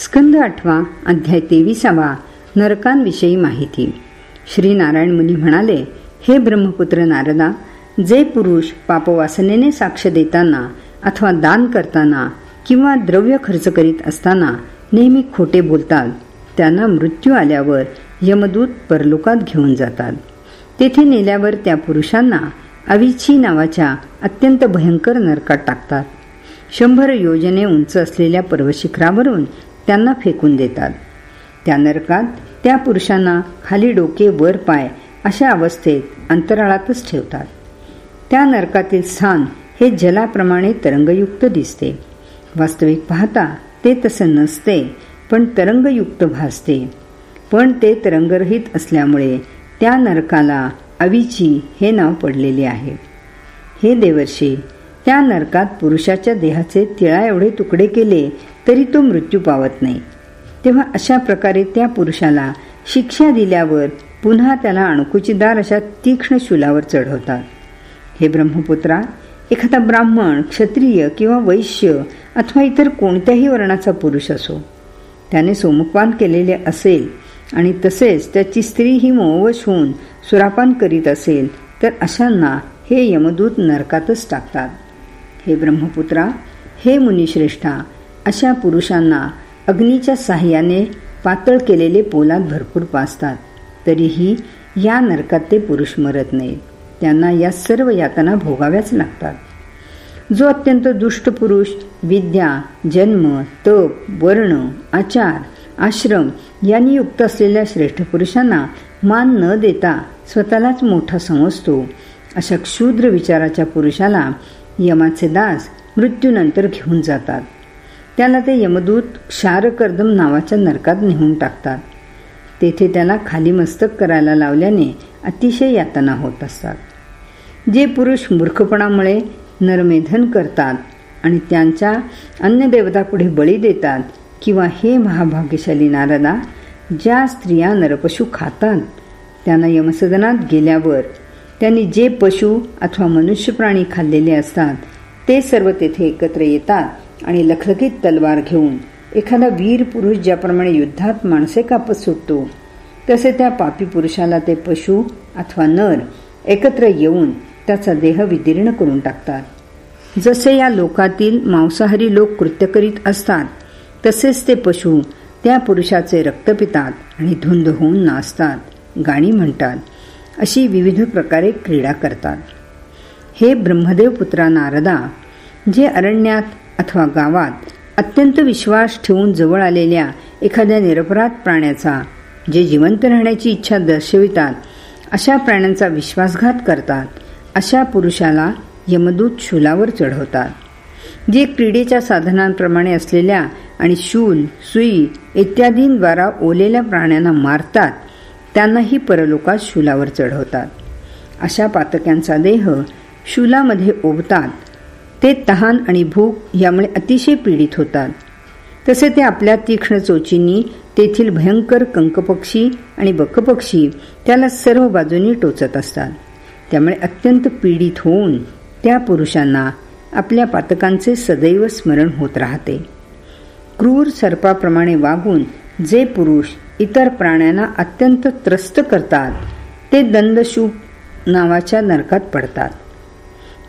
स्कंद आठवा अध्याय तेविसावा नरकांविषयी माहिती. श्री नारायण मुनी म्हणाले हे ब्रह्मपुत्र नारदा जे पुरुष पापवासनेने साक्ष देताना अथवा दान करताना किंवा द्रव्य खर्च करीत असताना नेहमी खोटे बोलतात त्यांना मृत्यू आल्यावर यमदूत परलोकात घेऊन जातात. तेथे नेल्यावर त्या पुरुषांना अविची नावाच्या अत्यंत भयंकर नरकात टाकतात. शंभर योजने उंच असलेल्या पर्वशिखरावरून त्यांना फेकून देतात. त्या नरकात त्या पुरुषांना खाली डोके वर पाय अशा अवस्थेत अंतराळातच ठेवतात. त्या नरकातील स्थान हे जलाप्रमाणे तरंगयुक्त दिसते. वास्तविक पाहता ते तसं नसते पण तरंगयुक्त भासते. पण ते तरंगरहित असल्यामुळे त्या नरकाला अविची हे नाव पडलेले आहे. हे देवर्षी त्या नरकात पुरुषाच्या देहाचे तिळा एवढे तुकडे केले तरी तो मृत्यू पावत नाही. तेव्हा अशा प्रकारे त्या पुरुषाला शिक्षा दिल्यावर पुन्हा त्याला अणकुचीदार अशा तीक्ष्ण शूलावर चढवतात. हे ब्रह्मपुत्रा एखादा ब्राह्मण क्षत्रिय किंवा वैश्य अथवा इतर कोणत्याही वर्णाचा पुरुष असो त्याने सोमुखपान केलेले असेल आणि तसेच त्याची स्त्री ही मोवश होऊन सुरापान करीत असेल तर अशांना हे यमदूत नरकातच टाकतात. हे ब्रह्मपुत्रा हे मुनिश्रेष्ठा अशा पुरुषांना अग्नीच्या साह्याने पातळ केलेले पोलाद भरपूर पाचतात तरीही या नरकात ते पुरुष मरत नाहीत. त्यांना या सर्व यातना भोगाव्याच लागतात. जो अत्यंत दुष्ट पुरुष विद्या जन्म तप वर्ण आचार आश्रम यांनी युक्त असलेल्या श्रेष्ठ पुरुषांना मान न देता स्वतःलाच मोठा समजतो. अशा क्षुद्र विचाराच्या पुरुषाला यमाचे दास मृत्यूनंतर घेऊन जातात. त्याला ते यमदूत क्षारकर्दम नावाच्या नरकात नेहून टाकतात. तेथे त्याला खाली मस्तक करायला लावल्याने अतिशय यातना होत असतात. जे पुरुष मूर्खपणामुळे नरमेधन करतात आणि त्यांच्या अन्य देवतापुढे बळी देतात किंवा हे महाभाग्यशाली नारदा ज्या स्त्रिया नरपशु खातात त्यांना यमसदनात गेल्यावर त्यांनी जे पशु अथवा मनुष्य प्राणी खाल्लेले असतात ते सर्व तेथे एकत्र येतात आणि लखलखीत तलवार घेऊन एखादा वीर पुरुष ज्याप्रमाणे युद्धात माणसे कापत सुटतो तसे त्या पापी पुरुषाला ते पशु अथवा नर एकत्र येऊन त्याचा देह विदीर्ण करून टाकतात. जसे या लोकातील मांसाहारी लोक कृत्य करीत असतात तसेच ते पशु त्या पुरुषाचे रक्त पितात आणि धुंद होऊन नाचतात गाणी म्हणतात अशी विविध प्रकारे क्रीडा करतात. हे ब्रह्मदेव पुत्रा नारदा जे अरण्यात अथवा गावात अत्यंत विश्वास ठेवून जवळ आलेल्या एखाद्या निरपराध प्राण्याचा जे जिवंत राहण्याची इच्छा दर्शवितात अशा प्राण्यांचा विश्वासघात करतात. अशा पुरुषाला यमदूत शूलावर चढवतात. जे क्रीडेच्या साधनांप्रमाणे असलेल्या आणि शूल सुई इत्यादींद्वारा ओलेल्या प्राण्यांना मारतात त्यांनाही परलोकात शूलावर चढवतात. अशा पातक्यांचा देह शूलामध्ये ओवतात ते तहान आणि भूक यामुळे अतिशय पीडित होतात. तसे ते आपल्या तीक्ष्ण चोचींनी तेथील भयंकर कंकपक्षी आणि बकपक्षी त्याला सर्व बाजूंनी टोचत असतात. त्यामुळे अत्यंत पीडित होऊन त्या पुरुषांना आपल्या पातकांचे सदैव स्मरण होत राहते. क्रूर सर्पाप्रमाणे वागून जे पुरुष इतर प्राण्यांना अत्यंत त्रस्त करतात ते दंदशूप नावाच्या नरकात पडतात.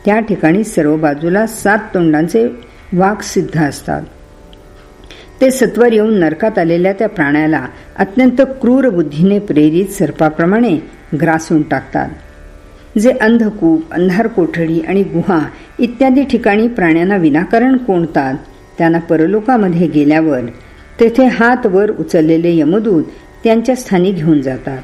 त्या ठिकाणी सर्व बाजूला सात तोंडांचे वाघ सिद्ध असतात. ते सत्वर येऊन नरकात आलेल्या त्या प्राण्याला अत्यंत क्रूर बुद्धीने प्रेरित सर्पाप्रमाणे ग्रासून टाकतात. जे अंधकूप अंधार कोठडी आणि गुहा इत्यादी ठिकाणी प्राण्यांना विनाकारण कोणतात त्यांना परलोकामध्ये गेल्यावर तेथे हात वर उचललेले यमदूत त्यांच्या स्थानी घेऊन जातात.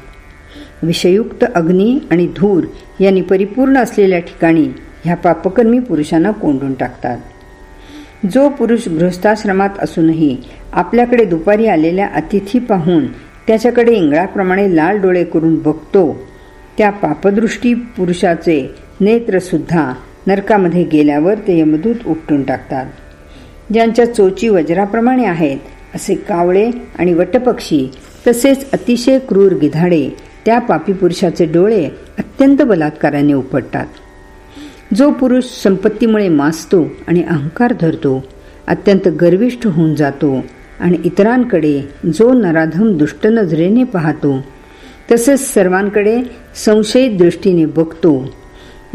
विषयुक्त अग्नी आणि धूर यांनी परिपूर्ण असलेल्या ठिकाणी ह्या पापकर्मी पुरुषांना कोंडून टाकतात. जो पुरुष गृहस्थाश्रमात असूनही आपल्याकडे दुपारी आलेल्या अतिथी पाहून त्याच्याकडे इंगळाप्रमाणे लाल डोळे करून बघतो त्या पापदृष्टी पुरुषाचे नेत्रसुद्धा नरकामध्ये गेल्यावर ते यमदूत उपटून टाकतात. ज्यांच्या चोची वज्राप्रमाणे आहेत असे कावळे आणि वटपक्षी तसेच अतिशय क्रूर गिधाडे त्या पापी पुरुषाचे डोळे अत्यंत बलात्काराने उपटतात. जो पुरुष संपत्तीमुळे मासतो आणि अहंकार धरतो अत्यंत गर्विष्ठ होऊन जातो आणि इतरांकडे जो नराधम दुष्ट नजरेने पाहतो तसेच सर्वांकडे संशयित दृष्टीने बघतो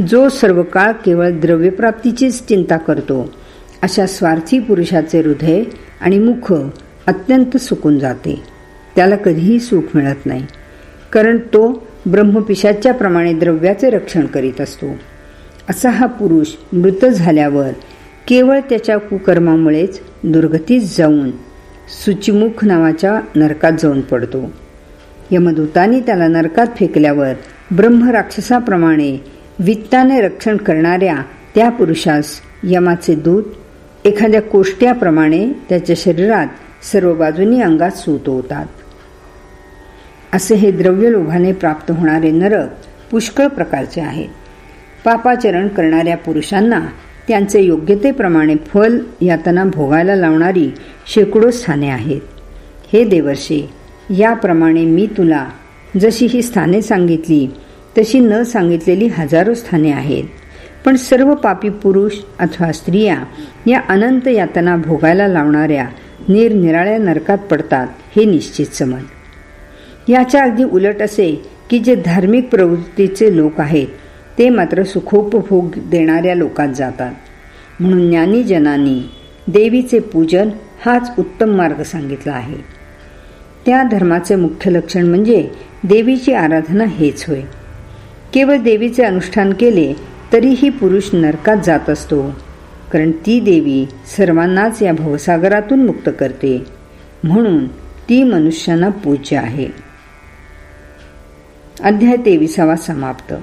जो सर्व काळ केवळ द्रव्यप्राप्तीचीच चिंता करतो अशा स्वार्थी पुरुषाचे हृदय आणि मुख अत्यंत सुकून जाते. त्याला कधीही सुख मिळत नाही कारण तो ब्रह्मपिशाच्या प्रमाणे द्रव्याचे रक्षण करीत असतो. असा हा पुरुष मृत झाल्यावर केवळ त्याच्या कुकर्मामुळेच दुर्गतीस जाऊन सुचिमुख नावाच्या नरकात जाऊन पडतो. यमदूतांनी त्याला नरकात फेकल्यावर ब्रह्मराक्षसाप्रमाणे वित्ताने रक्षण करणाऱ्या त्या पुरुषास यमाचे दूत एखाद्या कोष्ट्याप्रमाणे त्याच्या शरीरात सर्व बाजूनी अंगात सुतवतात असे हे द्रव्य लोभाने प्राप्त होणारे नरक पुष्कळ प्रकारचे आहेत. पापाचरण करणाऱ्या पुरुषांना त्यांचे योग्यतेप्रमाणे फल यातना भोगायला लावणारी शेकडो स्थाने आहेत. हे देवर्षे याप्रमाणे मी तुला जशी ही स्थाने सांगितली तशी न सांगितलेली हजारो स्थाने आहेत. पण सर्व पापी पुरुष अथवा स्त्रिया या अनंत यातना भोगायला लावणाऱ्या निरनिराळ्या नरकात पडतात हे निश्चित समज. याच्या अगदी उलट असे की जे धार्मिक प्रवृत्तीचे लोक आहेत ते मात्र सुखोपभोग देणाऱ्या लोकात जातात. म्हणून ज्ञानीजनांनी देवीचे पूजन हाच उत्तम मार्ग सांगितला आहे. त्या धर्माचे मुख्य लक्षण म्हणजे देवीची आराधना हेच होय. केवळ देवीचे अनुष्ठान केले तरीही पुरुष नरकात जात असतो. कारण ती देवी सर्वांनाच या भवसागरातून मुक्त करते. म्हणून ती मनुष्यांना पूज्य आहे. अध्याय तेविसावा समाप्त.